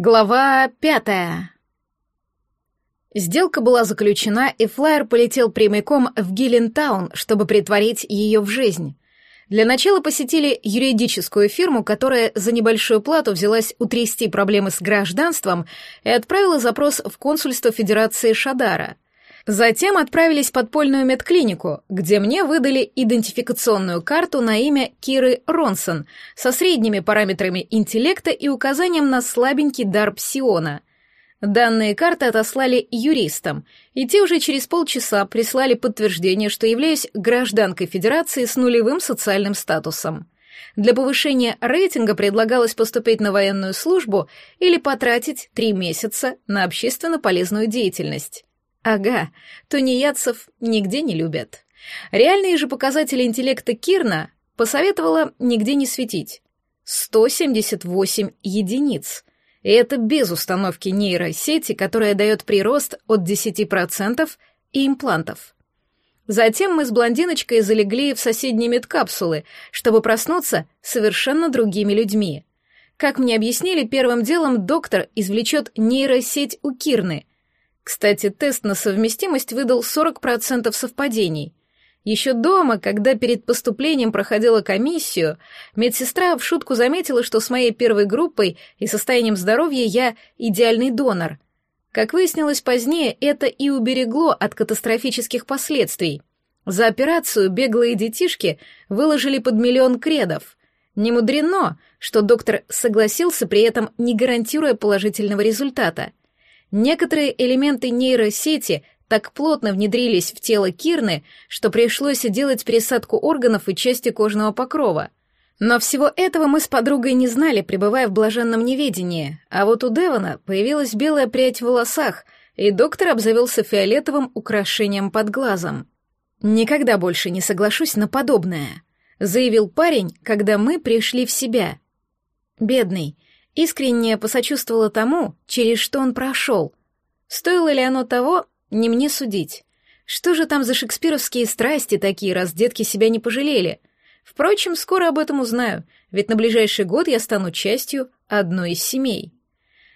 Глава пятая. Сделка была заключена, и флайер полетел прямиком в Гиллентаун, чтобы притворить ее в жизнь. Для начала посетили юридическую фирму, которая за небольшую плату взялась утрясти проблемы с гражданством и отправила запрос в консульство Федерации Шадара — Затем отправились в подпольную медклинику, где мне выдали идентификационную карту на имя Киры Ронсон со средними параметрами интеллекта и указанием на слабенький дар псиона. Данные карты отослали юристам, и те уже через полчаса прислали подтверждение, что являюсь гражданкой Федерации с нулевым социальным статусом. Для повышения рейтинга предлагалось поступить на военную службу или потратить три месяца на общественно полезную деятельность. Ага, тунеядцев нигде не любят. Реальные же показатели интеллекта Кирна посоветовала нигде не светить. 178 единиц. И это без установки нейросети, которая дает прирост от 10% и имплантов. Затем мы с блондиночкой залегли в соседние медкапсулы, чтобы проснуться совершенно другими людьми. Как мне объяснили, первым делом доктор извлечет нейросеть у Кирны, кстати, тест на совместимость выдал 40% совпадений. Еще дома, когда перед поступлением проходила комиссию, медсестра в шутку заметила, что с моей первой группой и состоянием здоровья я идеальный донор. Как выяснилось позднее, это и уберегло от катастрофических последствий. За операцию беглые детишки выложили под миллион кредов. Не мудрено, что доктор согласился, при этом не гарантируя положительного результата. Некоторые элементы нейросети так плотно внедрились в тело Кирны, что пришлось делать пересадку органов и части кожного покрова. Но всего этого мы с подругой не знали, пребывая в блаженном неведении, а вот у Девона появилась белая прядь в волосах, и доктор обзавелся фиолетовым украшением под глазом. «Никогда больше не соглашусь на подобное», — заявил парень, когда мы пришли в себя. «Бедный, Искренне посочувствовала тому, через что он прошел. Стоило ли оно того, не мне судить. Что же там за шекспировские страсти такие, раз детки себя не пожалели? Впрочем, скоро об этом узнаю, ведь на ближайший год я стану частью одной из семей.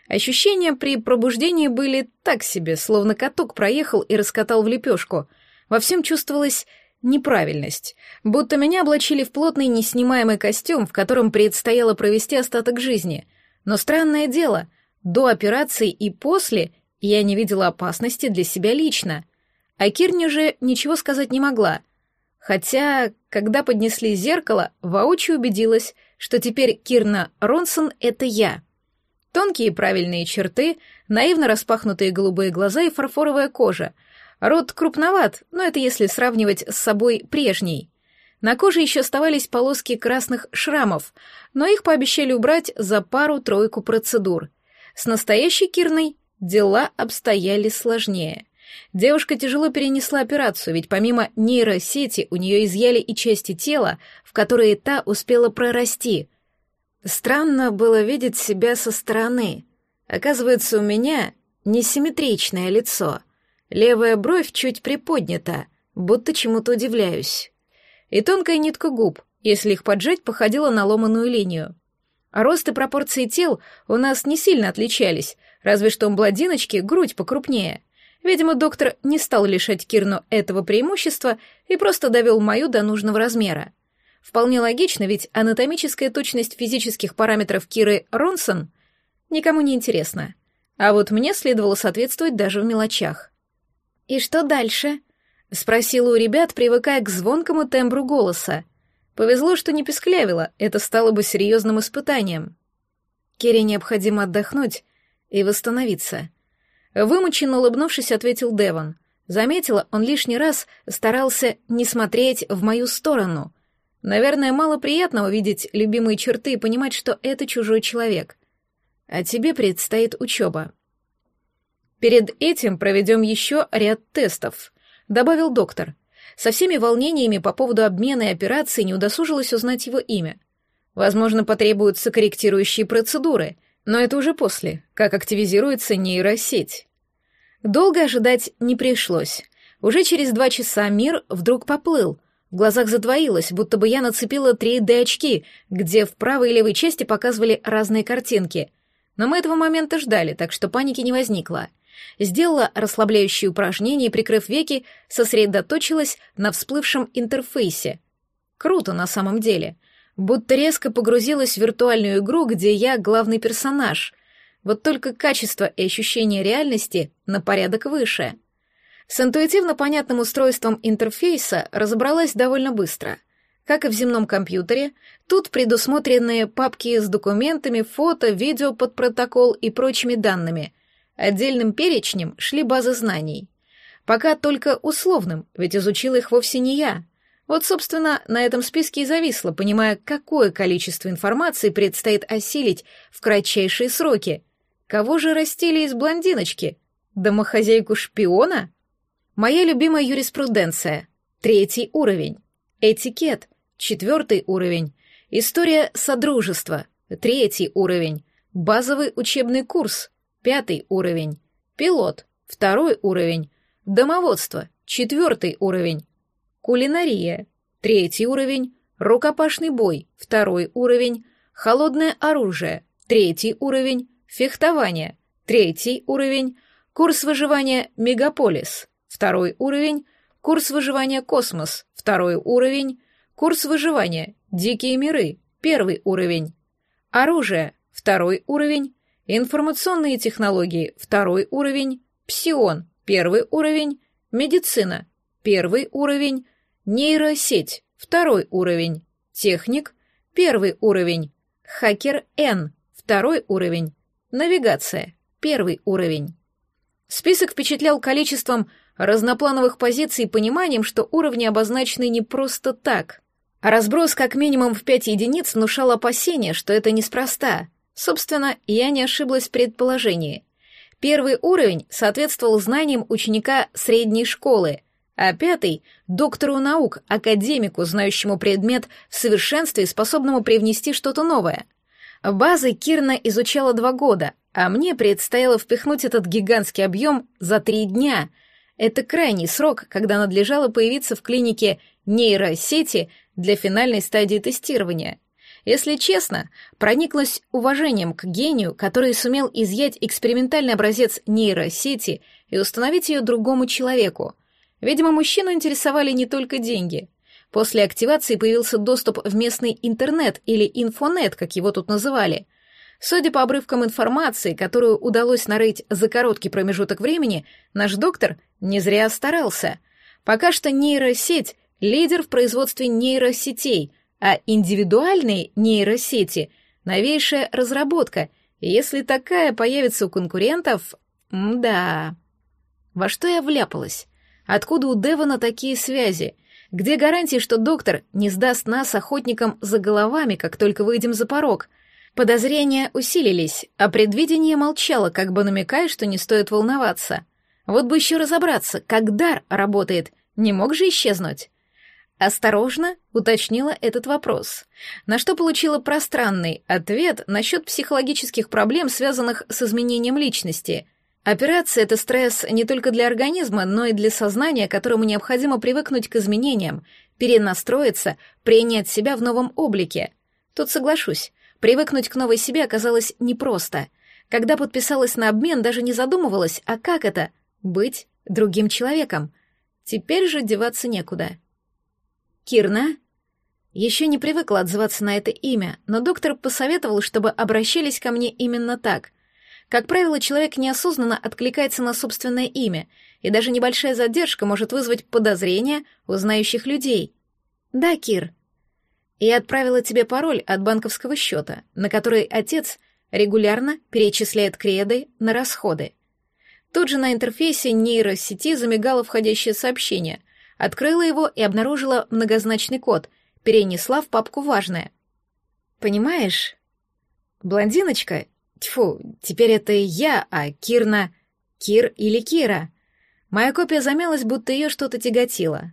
Ощущения при пробуждении были так себе, словно каток проехал и раскатал в лепешку. Во всем чувствовалась неправильность, будто меня облачили в плотный неснимаемый костюм, в котором предстояло провести остаток жизни — но странное дело, до операции и после я не видела опасности для себя лично. А Кирне же ничего сказать не могла. Хотя, когда поднесли зеркало, воочию убедилась, что теперь Кирна Ронсон — это я. Тонкие правильные черты, наивно распахнутые голубые глаза и фарфоровая кожа. Рот крупноват, но это если сравнивать с собой прежней. На коже еще оставались полоски красных шрамов, но их пообещали убрать за пару-тройку процедур. С настоящей Кирной дела обстояли сложнее. Девушка тяжело перенесла операцию, ведь помимо нейросети у нее изъяли и части тела, в которые та успела прорасти. Странно было видеть себя со стороны. Оказывается, у меня несимметричное лицо. Левая бровь чуть приподнята, будто чему-то удивляюсь и тонкая нитка губ, если их поджать, походила на ломаную линию. А рост и пропорции тел у нас не сильно отличались, разве что у бладиночки грудь покрупнее. Видимо, доктор не стал лишать Кирну этого преимущества и просто довел мою до нужного размера. Вполне логично, ведь анатомическая точность физических параметров Киры Ронсон никому не интересна. А вот мне следовало соответствовать даже в мелочах. «И что дальше?» — спросила у ребят, привыкая к звонкому тембру голоса. Повезло, что не песклявила, это стало бы серьезным испытанием. Керри необходимо отдохнуть и восстановиться. Вымученно улыбнувшись, ответил Девон. Заметила, он лишний раз старался не смотреть в мою сторону. Наверное, мало приятного видеть любимые черты и понимать, что это чужой человек. А тебе предстоит учеба. Перед этим проведем еще ряд тестов — добавил доктор. Со всеми волнениями по поводу обмена и операции не удосужилась узнать его имя. Возможно, потребуются корректирующие процедуры, но это уже после, как активизируется нейросеть. Долго ожидать не пришлось. Уже через два часа мир вдруг поплыл. В глазах задвоилось, будто бы я нацепила 3D-очки, где в правой и левой части показывали разные картинки. Но мы этого момента ждали, так что паники не возникло. Сделала расслабляющие упражнения и, прикрыв веки, сосредоточилась на всплывшем интерфейсе. Круто на самом деле. Будто резко погрузилась в виртуальную игру, где я главный персонаж. Вот только качество и ощущение реальности на порядок выше. С интуитивно понятным устройством интерфейса разобралась довольно быстро — как и в земном компьютере, тут предусмотрены папки с документами, фото, видео под протокол и прочими данными. Отдельным перечнем шли базы знаний. Пока только условным, ведь изучил их вовсе не я. Вот, собственно, на этом списке и зависло, понимая, какое количество информации предстоит осилить в кратчайшие сроки. Кого же растили из блондиночки? Домохозяйку-шпиона? Моя любимая юриспруденция. Третий уровень. Этикет. Четвертый уровень. История Содружества. Третий уровень. Базовый учебный курс. Пятый уровень. Пилот. Второй уровень. Домоводство. Четвертый уровень. Кулинария. Третий уровень. Рукопашный бой. Второй уровень. Холодное оружие. Третий уровень. Фехтование. Третий уровень. Курс выживания Мегаполис. Второй уровень. Курс выживания Космос. Второй уровень. Курс выживания. Дикие миры. Первый уровень. Оружие. Второй уровень. Информационные технологии. Второй уровень. Псион. Первый уровень. Медицина. Первый уровень. Нейросеть. Второй уровень. Техник. Первый уровень. Хакер Н. Второй уровень. Навигация. Первый уровень. Список впечатлял количеством разноплановых позиций и пониманием, что уровни обозначены не просто так. А разброс как минимум в пять единиц внушал опасение, что это неспроста. Собственно, я не ошиблась в предположении. Первый уровень соответствовал знаниям ученика средней школы, а пятый — доктору наук, академику, знающему предмет в совершенстве и способному привнести что-то новое. Базы Кирна изучала два года, а мне предстояло впихнуть этот гигантский объем за три дня. Это крайний срок, когда надлежало появиться в клинике нейросети для финальной стадии тестирования. Если честно, прониклась уважением к гению, который сумел изъять экспериментальный образец нейросети и установить ее другому человеку. Видимо, мужчину интересовали не только деньги. После активации появился доступ в местный интернет или инфонет, как его тут называли. Судя по обрывкам информации, которую удалось нарыть за короткий промежуток времени, наш доктор не зря старался. Пока что нейросеть лидер в производстве нейросетей, а индивидуальные нейросети — новейшая разработка, если такая появится у конкурентов, да. Во что я вляпалась? Откуда у Девона такие связи? Где гарантии, что доктор не сдаст нас охотникам за головами, как только выйдем за порог? Подозрения усилились, а предвидение молчало, как бы намекая, что не стоит волноваться. Вот бы еще разобраться, как дар работает, не мог же исчезнуть? Осторожно уточнила этот вопрос, на что получила пространный ответ насчет психологических проблем, связанных с изменением личности. Операция — это стресс не только для организма, но и для сознания, которому необходимо привыкнуть к изменениям, перенастроиться, принять себя в новом облике. Тут соглашусь, привыкнуть к новой себе оказалось непросто. Когда подписалась на обмен, даже не задумывалась, а как это — быть другим человеком. Теперь же деваться некуда. Кирна? Еще не привыкла отзываться на это имя, но доктор посоветовал, чтобы обращались ко мне именно так. Как правило, человек неосознанно откликается на собственное имя, и даже небольшая задержка может вызвать подозрения у знающих людей. «Да, Кир». Я отправила тебе пароль от банковского счета, на который отец регулярно перечисляет креды на расходы. Тут же на интерфейсе нейросети замигало входящее сообщение — Открыла его и обнаружила многозначный код, перенесла в папку «Важное». «Понимаешь?» «Блондиночка? Тьфу, теперь это я, а Кирна... Кир или Кира?» Моя копия замялась, будто ее что-то тяготило.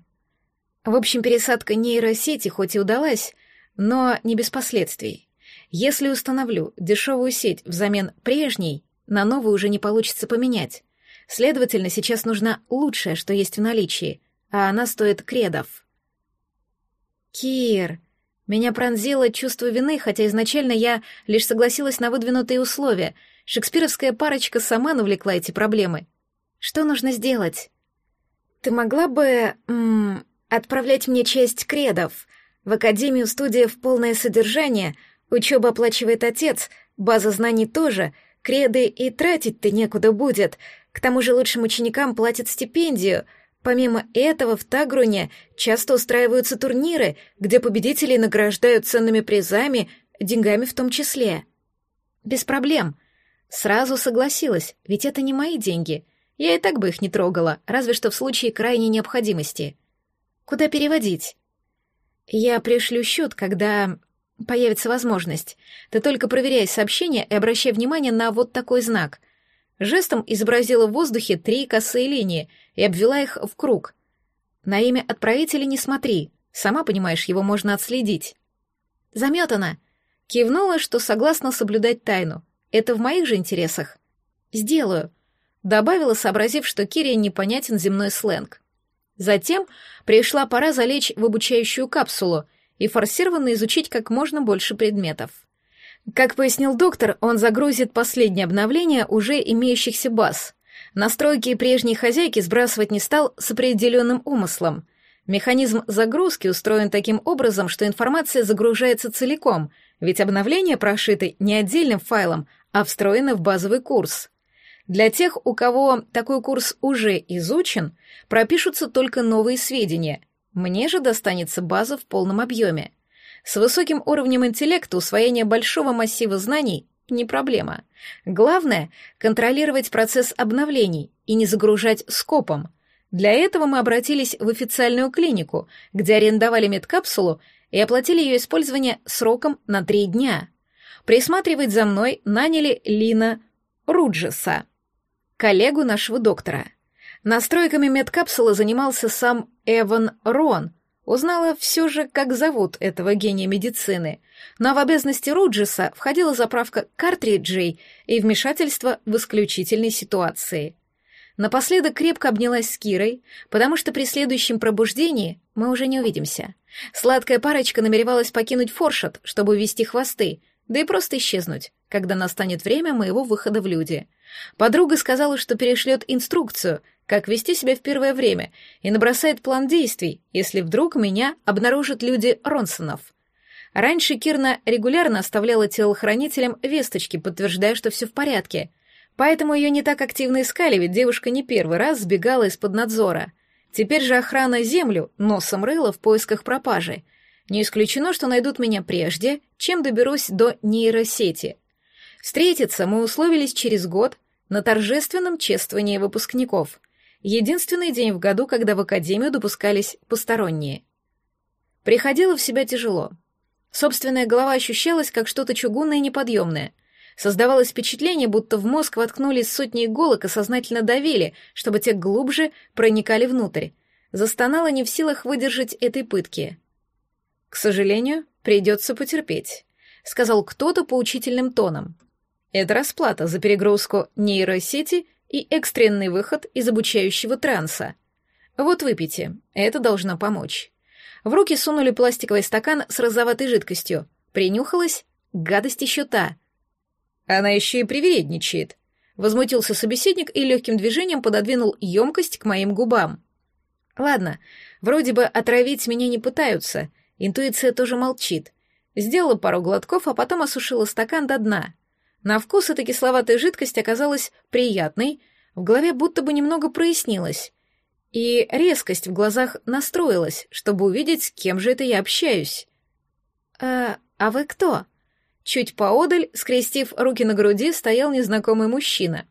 В общем, пересадка нейросети хоть и удалась, но не без последствий. Если установлю дешевую сеть взамен прежней, на новую уже не получится поменять. Следовательно, сейчас нужна лучшая, что есть в наличии, а она стоит кредов. Кир, меня пронзило чувство вины, хотя изначально я лишь согласилась на выдвинутые условия. Шекспировская парочка сама навлекла эти проблемы. Что нужно сделать? Ты могла бы... М, отправлять мне часть кредов. В академию студия в полное содержание, учеба оплачивает отец, база знаний тоже, креды и тратить-то некуда будет. К тому же лучшим ученикам платят стипендию. Помимо этого, в Тагруне часто устраиваются турниры, где победителей награждают ценными призами, деньгами в том числе. Без проблем. Сразу согласилась, ведь это не мои деньги. Я и так бы их не трогала, разве что в случае крайней необходимости. Куда переводить? Я пришлю счет, когда появится возможность. Ты только проверяй сообщение и обращай внимание на вот такой знак. Жестом изобразила в воздухе три косые линии и обвела их в круг. На имя отправителя не смотри, сама понимаешь, его можно отследить. Заметана. Кивнула, что согласна соблюдать тайну. Это в моих же интересах. Сделаю. Добавила, сообразив, что Кире непонятен земной сленг. Затем пришла пора залечь в обучающую капсулу и форсированно изучить как можно больше предметов. Как пояснил доктор, он загрузит последнее обновление уже имеющихся баз. Настройки прежней хозяйки сбрасывать не стал с определенным умыслом. Механизм загрузки устроен таким образом, что информация загружается целиком, ведь обновления прошиты не отдельным файлом, а встроены в базовый курс. Для тех, у кого такой курс уже изучен, пропишутся только новые сведения. Мне же достанется база в полном объеме. С высоким уровнем интеллекта усвоение большого массива знаний не проблема. Главное — контролировать процесс обновлений и не загружать скопом. Для этого мы обратились в официальную клинику, где арендовали медкапсулу и оплатили ее использование сроком на три дня. Присматривать за мной наняли Лина Руджеса коллегу нашего доктора. Настройками медкапсулы занимался сам Эван Рон. Узнала все же, как зовут этого гения медицины. Но в обязанности Руджеса входила заправка картриджей и вмешательство в исключительной ситуации. Напоследок крепко обнялась с Кирой, потому что при следующем пробуждении мы уже не увидимся. Сладкая парочка намеревалась покинуть Форшот, чтобы увести хвосты, да и просто исчезнуть, когда настанет время моего выхода в люди — Подруга сказала, что перешлет инструкцию, как вести себя в первое время, и набросает план действий, если вдруг меня обнаружат люди Ронсонов. Раньше Кирна регулярно оставляла телохранителям весточки, подтверждая, что все в порядке. Поэтому ее не так активно искали, ведь девушка не первый раз сбегала из-под надзора. Теперь же охрана землю носом рыла в поисках пропажи. Не исключено, что найдут меня прежде, чем доберусь до нейросети — Встретиться мы условились через год на торжественном чествовании выпускников. Единственный день в году, когда в академию допускались посторонние. Приходило в себя тяжело. Собственная голова ощущалась как что-то чугунное и неподъемное. Создавалось впечатление, будто в мозг воткнулись сотни иголок и сознательно давили, чтобы те глубже проникали внутрь. Застонала не в силах выдержать этой пытки. «К сожалению, придется потерпеть», — сказал кто-то поучительным тоном. Это расплата за перегрузку нейросети и экстренный выход из обучающего транса. Вот выпейте, это должно помочь. В руки сунули пластиковый стакан с розоватой жидкостью. Принюхалась, гадость еще та. Она еще и привередничает. Возмутился собеседник и легким движением пододвинул емкость к моим губам. Ладно, вроде бы отравить меня не пытаются, интуиция тоже молчит. Сделала пару глотков, а потом осушила стакан до дна. На вкус эта кисловатая жидкость оказалась приятной, в голове будто бы немного прояснилось, и резкость в глазах настроилась, чтобы увидеть, с кем же это я общаюсь. «А, а вы кто?» Чуть поодаль, скрестив руки на груди, стоял незнакомый мужчина.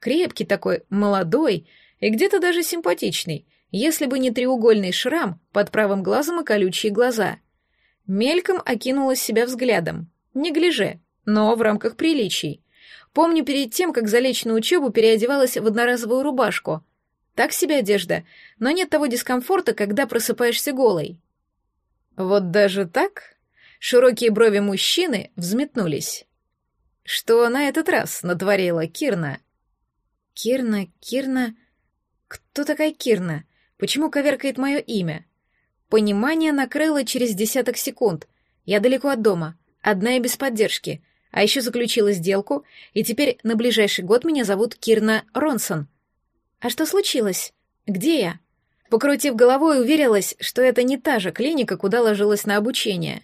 Крепкий такой, молодой и где-то даже симпатичный, если бы не треугольный шрам под правым глазом и колючие глаза. Мельком окинула себя взглядом. Не гляже, но в рамках приличий. Помню, перед тем, как залечь на учебу, переодевалась в одноразовую рубашку. Так себе одежда, но нет того дискомфорта, когда просыпаешься голой. Вот даже так? Широкие брови мужчины взметнулись. Что на этот раз натворила Кирна? Кирна, Кирна... Кто такая Кирна? Почему коверкает мое имя? Понимание накрыло через десяток секунд. Я далеко от дома, одна и без поддержки — А еще заключила сделку, и теперь на ближайший год меня зовут Кирна Ронсон. А что случилось? Где я? Покрутив головой, уверилась, что это не та же клиника, куда ложилась на обучение.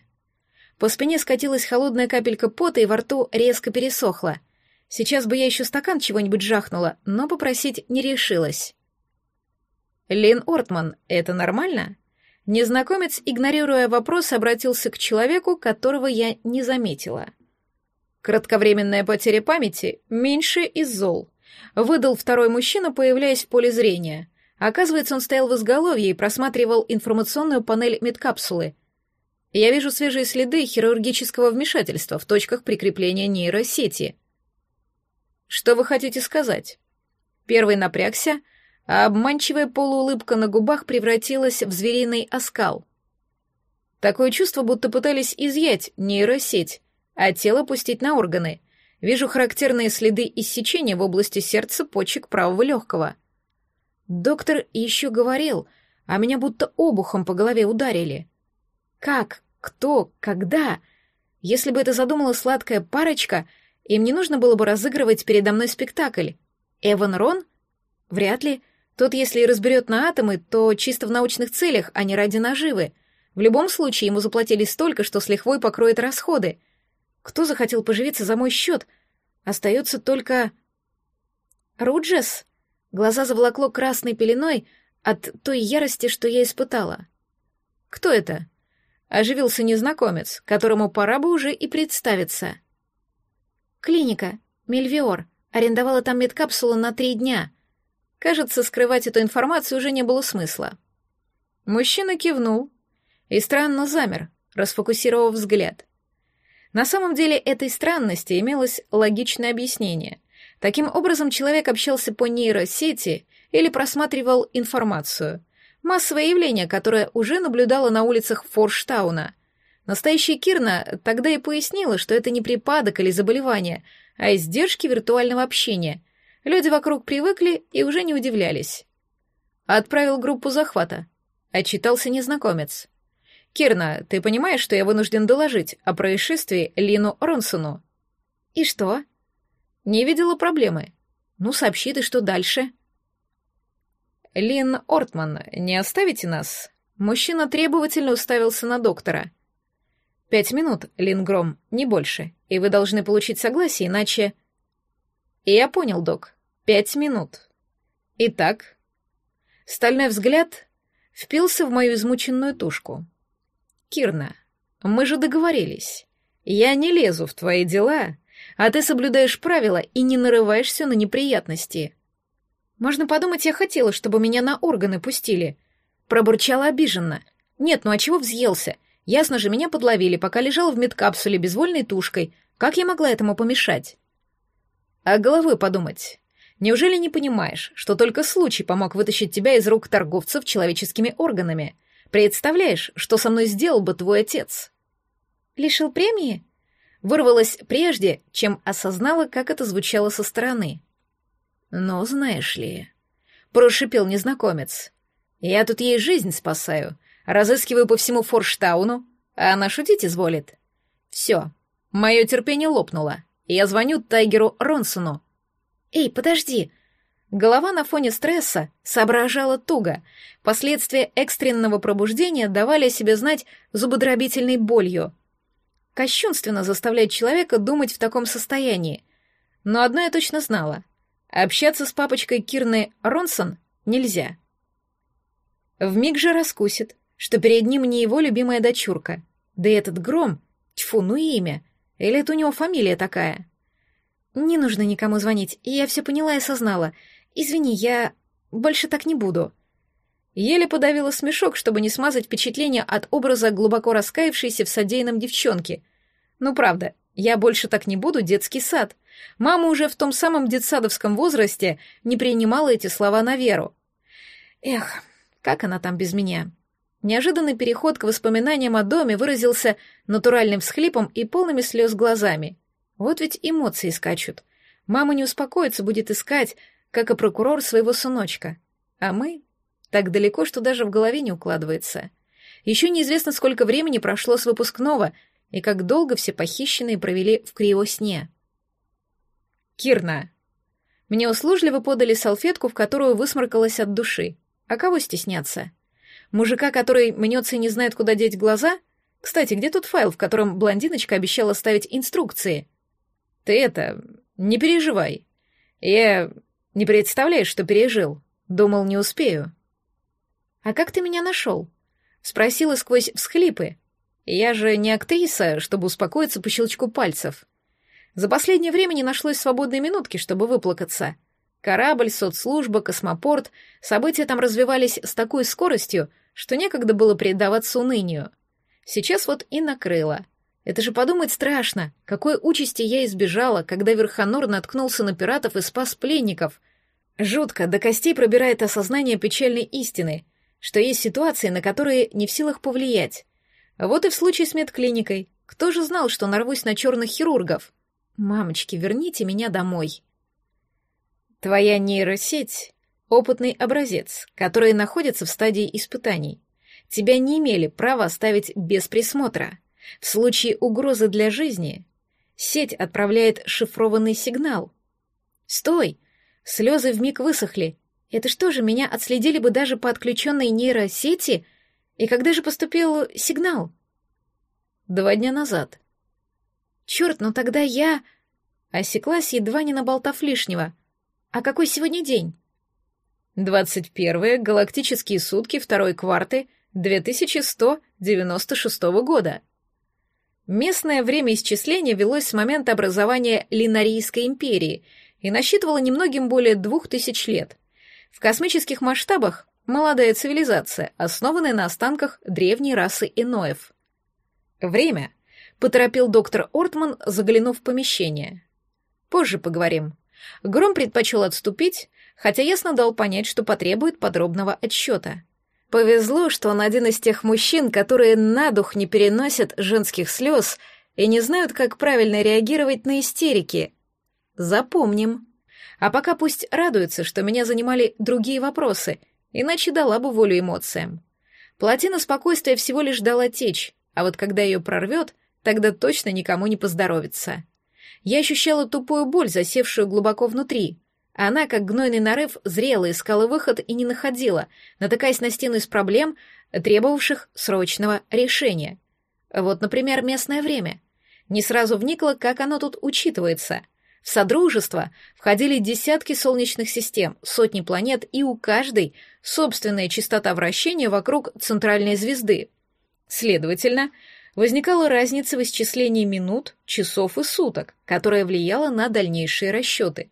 По спине скатилась холодная капелька пота, и во рту резко пересохла. Сейчас бы я еще стакан чего-нибудь жахнула, но попросить не решилась. «Лин Ортман, это нормально?» Незнакомец, игнорируя вопрос, обратился к человеку, которого я не заметила. Кратковременная потеря памяти меньше из зол. Выдал второй мужчина, появляясь в поле зрения. Оказывается, он стоял в изголовье и просматривал информационную панель медкапсулы. Я вижу свежие следы хирургического вмешательства в точках прикрепления нейросети. Что вы хотите сказать? Первый напрягся, а обманчивая полуулыбка на губах превратилась в звериный оскал. Такое чувство, будто пытались изъять нейросеть, а тело пустить на органы. Вижу характерные следы иссечения в области сердца, почек правого легкого. Доктор еще говорил, а меня будто обухом по голове ударили. Как? Кто? Когда? Если бы это задумала сладкая парочка, им не нужно было бы разыгрывать передо мной спектакль. Эван Рон? Вряд ли. Тот, если и разберет на атомы, то чисто в научных целях, а не ради наживы. В любом случае, ему заплатили столько, что с лихвой покроет расходы. Кто захотел поживиться за мой счет? Остается только... Руджес? Глаза заволокло красной пеленой от той ярости, что я испытала. Кто это? Оживился незнакомец, которому пора бы уже и представиться. Клиника. Мельвиор. Арендовала там медкапсулу на три дня — Кажется, скрывать эту информацию уже не было смысла. Мужчина кивнул и странно замер, расфокусировав взгляд. На самом деле этой странности имелось логичное объяснение. Таким образом, человек общался по нейросети или просматривал информацию. Массовое явление, которое уже наблюдало на улицах Форштауна. Настоящая Кирна тогда и пояснила, что это не припадок или заболевание, а издержки виртуального общения — Люди вокруг привыкли и уже не удивлялись. Отправил группу захвата. Отчитался незнакомец. «Кирна, ты понимаешь, что я вынужден доложить о происшествии Лину Ронсону?» «И что?» «Не видела проблемы. Ну, сообщи ты, что дальше?» «Лин Ортман, не оставите нас?» Мужчина требовательно уставился на доктора. «Пять минут, Лин Гром, не больше, и вы должны получить согласие, иначе...» «Я понял, док. Пять минут. Итак...» Стальной взгляд впился в мою измученную тушку. «Кирна, мы же договорились. Я не лезу в твои дела, а ты соблюдаешь правила и не нарываешься на неприятности. Можно подумать, я хотела, чтобы меня на органы пустили». Пробурчала обиженно. «Нет, ну а чего взъелся? Ясно же, меня подловили, пока лежал в медкапсуле безвольной тушкой. Как я могла этому помешать?» А головой подумать. Неужели не понимаешь, что только случай помог вытащить тебя из рук торговцев человеческими органами? Представляешь, что со мной сделал бы твой отец? Лишил премии? Вырвалась прежде, чем осознала, как это звучало со стороны. Но знаешь ли, прошипел незнакомец. Я тут ей жизнь спасаю, разыскиваю по всему Форштауну, а она шутить изволит. Все, мое терпение лопнуло. Я звоню Тайгеру Ронсону. «Эй, подожди!» Голова на фоне стресса соображала туго. Последствия экстренного пробуждения давали о себе знать зубодробительной болью. Кощунственно заставлять человека думать в таком состоянии. Но одно я точно знала. Общаться с папочкой Кирны Ронсон нельзя. Вмиг же раскусит, что перед ним не его любимая дочурка. Да и этот гром, тьфу, ну имя, или это у него фамилия такая? Не нужно никому звонить, я все поняла и осознала. Извини, я больше так не буду. Еле подавила смешок, чтобы не смазать впечатление от образа глубоко раскаявшейся в содеянном девчонки. Ну правда, я больше так не буду, детский сад. Мама уже в том самом детсадовском возрасте не принимала эти слова на веру. Эх, как она там без меня? Неожиданный переход к воспоминаниям о доме выразился натуральным всхлипом и полными слез глазами. Вот ведь эмоции скачут. Мама не успокоится, будет искать, как и прокурор своего сыночка. А мы так далеко, что даже в голове не укладывается. Еще неизвестно, сколько времени прошло с выпускного, и как долго все похищенные провели в криосне. Кирна. Мне услужливо подали салфетку, в которую высморкалась от души. А кого стесняться? Мужика, который мнется и не знает, куда деть глаза? Кстати, где тот файл, в котором блондиночка обещала ставить инструкции? Ты это, не переживай. Я не представляешь, что пережил. Думал, не успею. А как ты меня нашел? Спросила сквозь всхлипы. Я же не актриса, чтобы успокоиться по щелчку пальцев. За последнее время не нашлось свободной минутки, чтобы выплакаться. Корабль, соцслужба, космопорт, события там развивались с такой скоростью, что некогда было предаваться унынию. Сейчас вот и накрыло. Это же подумать страшно, какой участи я избежала, когда Верхонор наткнулся на пиратов и спас пленников. Жутко, до костей пробирает осознание печальной истины, что есть ситуации, на которые не в силах повлиять. Вот и в случае с медклиникой. Кто же знал, что нарвусь на черных хирургов? Мамочки, верните меня домой. Твоя нейросеть — опытный образец, который находится в стадии испытаний. Тебя не имели права оставить без присмотра. В случае угрозы для жизни сеть отправляет шифрованный сигнал. Стой! Слезы вмиг высохли. Это что же, меня отследили бы даже по отключенной нейросети? И когда же поступил сигнал? Два дня назад. Черт, ну тогда я... Осеклась, едва не наболтав лишнего. А какой сегодня день? Двадцать первые галактические сутки второй кварты 2196 года. Местное время исчисления велось с момента образования Линарийской империи и насчитывало немногим более двух тысяч лет. В космических масштабах молодая цивилизация, основанная на останках древней расы иноев. Время поторопил доктор Ортман, заглянув в помещение. Позже поговорим. Гром предпочел отступить, хотя ясно дал понять, что потребует подробного отсчета. Повезло, что он один из тех мужчин, которые на дух не переносят женских слез и не знают, как правильно реагировать на истерики. Запомним. А пока пусть радуется, что меня занимали другие вопросы, иначе дала бы волю эмоциям. Плотина спокойствия всего лишь дала течь, а вот когда ее прорвет, Тогда точно никому не поздоровится. Я ощущала тупую боль, засевшую глубоко внутри. Она, как гнойный нарыв, зрела, искала выход и не находила, натыкаясь на стену из проблем, требовавших срочного решения. Вот, например, местное время. Не сразу вникла, как оно тут учитывается. В Содружество входили десятки солнечных систем, сотни планет, и у каждой собственная частота вращения вокруг центральной звезды. Следовательно, возникала разница в исчислении минут, часов и суток, которая влияла на дальнейшие расчеты.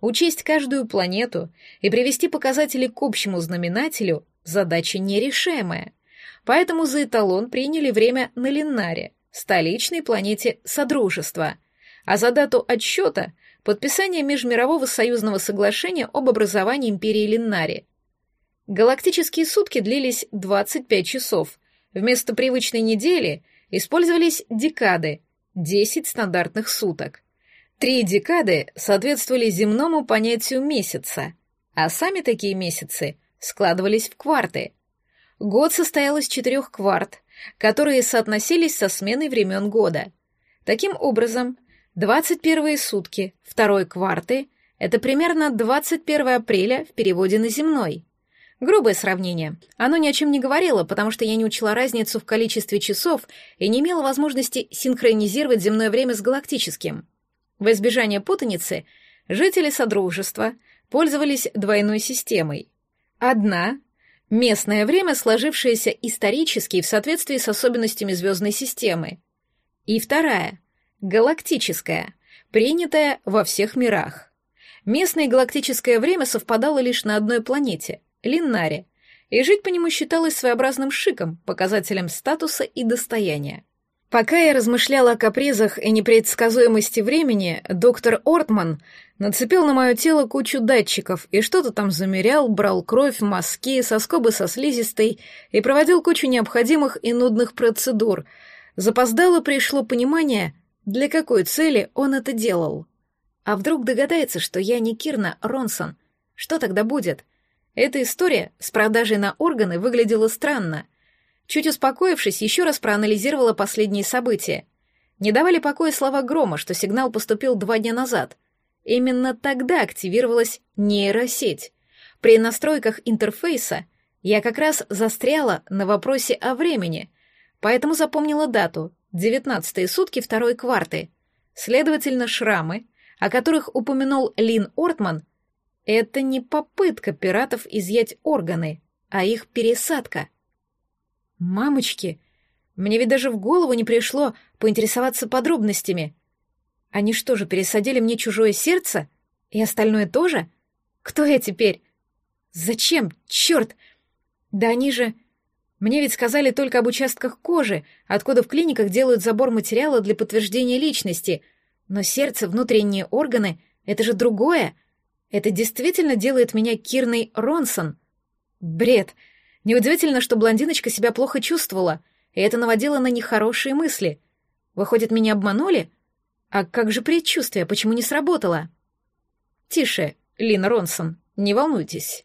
Учесть каждую планету и привести показатели к общему знаменателю – задача нерешаемая. Поэтому за эталон приняли время на Линнаре, столичной планете Содружества, а за дату отсчета – подписание Межмирового союзного соглашения об образовании империи Линнари. Галактические сутки длились 25 часов – Вместо привычной недели использовались декады, 10 стандартных суток. Три декады соответствовали земному понятию месяца, а сами такие месяцы складывались в кварты. Год состоял из четырех кварт, которые соотносились со сменой времен года. Таким образом, 21 сутки второй кварты — это примерно 21 апреля в переводе на земной. Грубое сравнение. Оно ни о чем не говорило, потому что я не учла разницу в количестве часов и не имела возможности синхронизировать земное время с галактическим. В избежание путаницы жители Содружества пользовались двойной системой. Одна — местное время, сложившееся исторически в соответствии с особенностями звездной системы. И вторая — галактическая, принятая во всех мирах. Местное галактическое время совпадало лишь на одной планете — Линнаре, и жить по нему считалось своеобразным шиком, показателем статуса и достояния. Пока я размышляла о капризах и непредсказуемости времени, доктор Ортман нацепил на мое тело кучу датчиков и что-то там замерял, брал кровь, мазки, соскобы со слизистой и проводил кучу необходимых и нудных процедур. Запоздало пришло понимание, для какой цели он это делал. А вдруг догадается, что я не Кирна Ронсон? Что тогда будет? — эта история с продажей на органы выглядела странно. Чуть успокоившись, еще раз проанализировала последние события. Не давали покоя слова Грома, что сигнал поступил два дня назад. Именно тогда активировалась нейросеть. При настройках интерфейса я как раз застряла на вопросе о времени, поэтому запомнила дату — девятнадцатые сутки второй кварты. Следовательно, шрамы, о которых упомянул Лин Ортман, это не попытка пиратов изъять органы, а их пересадка. Мамочки, мне ведь даже в голову не пришло поинтересоваться подробностями. Они что же, пересадили мне чужое сердце? И остальное тоже? Кто я теперь? Зачем? Черт! Да они же... Мне ведь сказали только об участках кожи, откуда в клиниках делают забор материала для подтверждения личности. Но сердце, внутренние органы — это же другое. Это действительно делает меня Кирной Ронсон. Бред. Неудивительно, что блондиночка себя плохо чувствовала, и это наводило на нехорошие мысли. Выходит, меня обманули? А как же предчувствие, почему не сработало? Тише, Лина Ронсон, не волнуйтесь.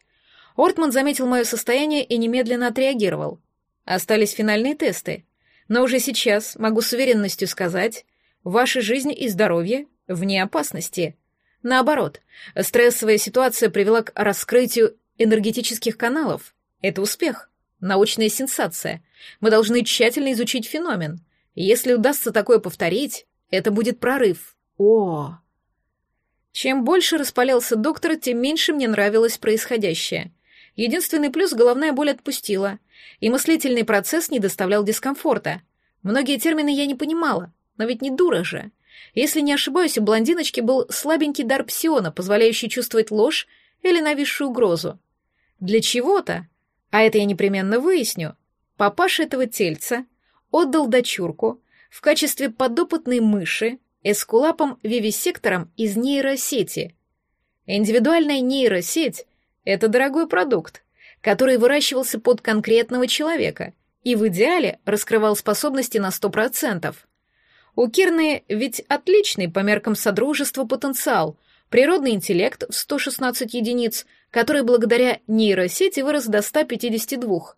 Ортман заметил мое состояние и немедленно отреагировал. Остались финальные тесты. Но уже сейчас могу с уверенностью сказать, ваша жизнь и здоровье вне опасности. Наоборот, стрессовая ситуация привела к раскрытию энергетических каналов. Это успех, научная сенсация. Мы должны тщательно изучить феномен. Если удастся такое повторить, это будет прорыв. О! Чем больше распалялся доктор, тем меньше мне нравилось происходящее — Единственный плюс — головная боль отпустила, и мыслительный процесс не доставлял дискомфорта. Многие термины я не понимала, но ведь не дура же. Если не ошибаюсь, у блондиночки был слабенький дар псиона, позволяющий чувствовать ложь или нависшую угрозу. Для чего-то, а это я непременно выясню, папаша этого тельца отдал дочурку в качестве подопытной мыши эскулапом вивисектором из нейросети. Индивидуальная нейросеть это дорогой продукт, который выращивался под конкретного человека и в идеале раскрывал способности на 100%. У Кирны ведь отличный по меркам Содружества потенциал, природный интеллект в 116 единиц, который благодаря нейросети вырос до 152,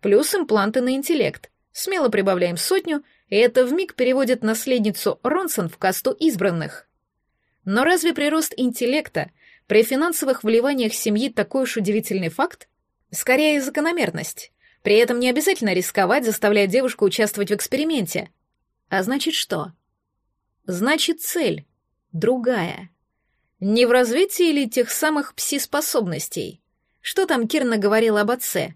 плюс импланты на интеллект. Смело прибавляем сотню, и это вмиг переводит наследницу Ронсон в касту избранных. Но разве прирост интеллекта при финансовых вливаниях семьи такой уж удивительный факт? Скорее, закономерность. При этом не обязательно рисковать, заставляя девушку участвовать в эксперименте. А значит что? Значит, цель другая. Не в развитии ли тех самых пси-способностей? Что там Кирна говорила об отце?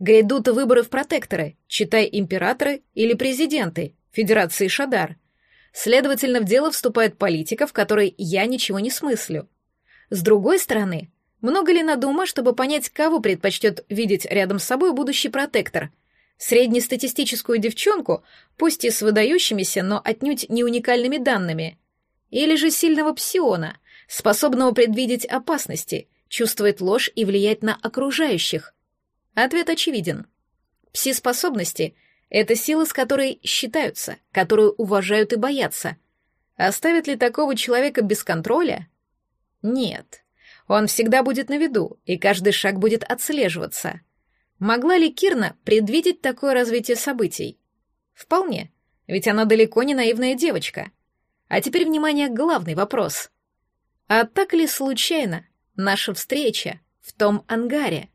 Грядут выборы в протекторы, читай императоры или президенты, Федерации Шадар. Следовательно, в дело вступает политика, в которой я ничего не смыслю. С другой стороны, много ли надо ума, чтобы понять, кого предпочтет видеть рядом с собой будущий протектор? Среднестатистическую девчонку, пусть и с выдающимися, но отнюдь не уникальными данными? Или же сильного псиона, способного предвидеть опасности, чувствовать ложь и влиять на окружающих? Ответ очевиден. Пси-способности — это сила, с которой считаются, которую уважают и боятся. Оставит ли такого человека без контроля — нет. Он всегда будет на виду, и каждый шаг будет отслеживаться. Могла ли Кирна предвидеть такое развитие событий? Вполне, ведь она далеко не наивная девочка. А теперь, внимание, главный вопрос. А так ли случайно наша встреча в том ангаре?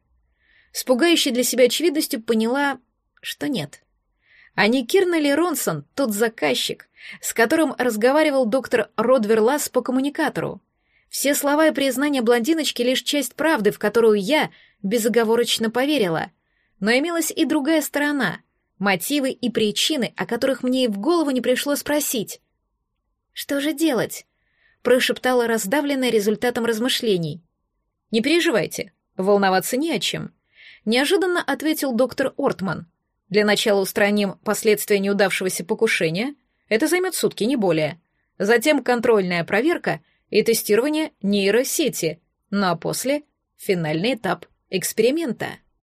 С пугающей для себя очевидностью поняла, что нет. А не Кирна ли Ронсон тот заказчик, с которым разговаривал доктор Родверлас по коммуникатору? Все слова и признания блондиночки — лишь часть правды, в которую я безоговорочно поверила. Но имелась и другая сторона — мотивы и причины, о которых мне и в голову не пришло спросить. «Что же делать?» — прошептала раздавленная результатом размышлений. «Не переживайте, волноваться не о чем», — неожиданно ответил доктор Ортман. «Для начала устраним последствия неудавшегося покушения. Это займет сутки, не более. Затем контрольная проверка — и тестирование нейросети, ну а после — финальный этап эксперимента.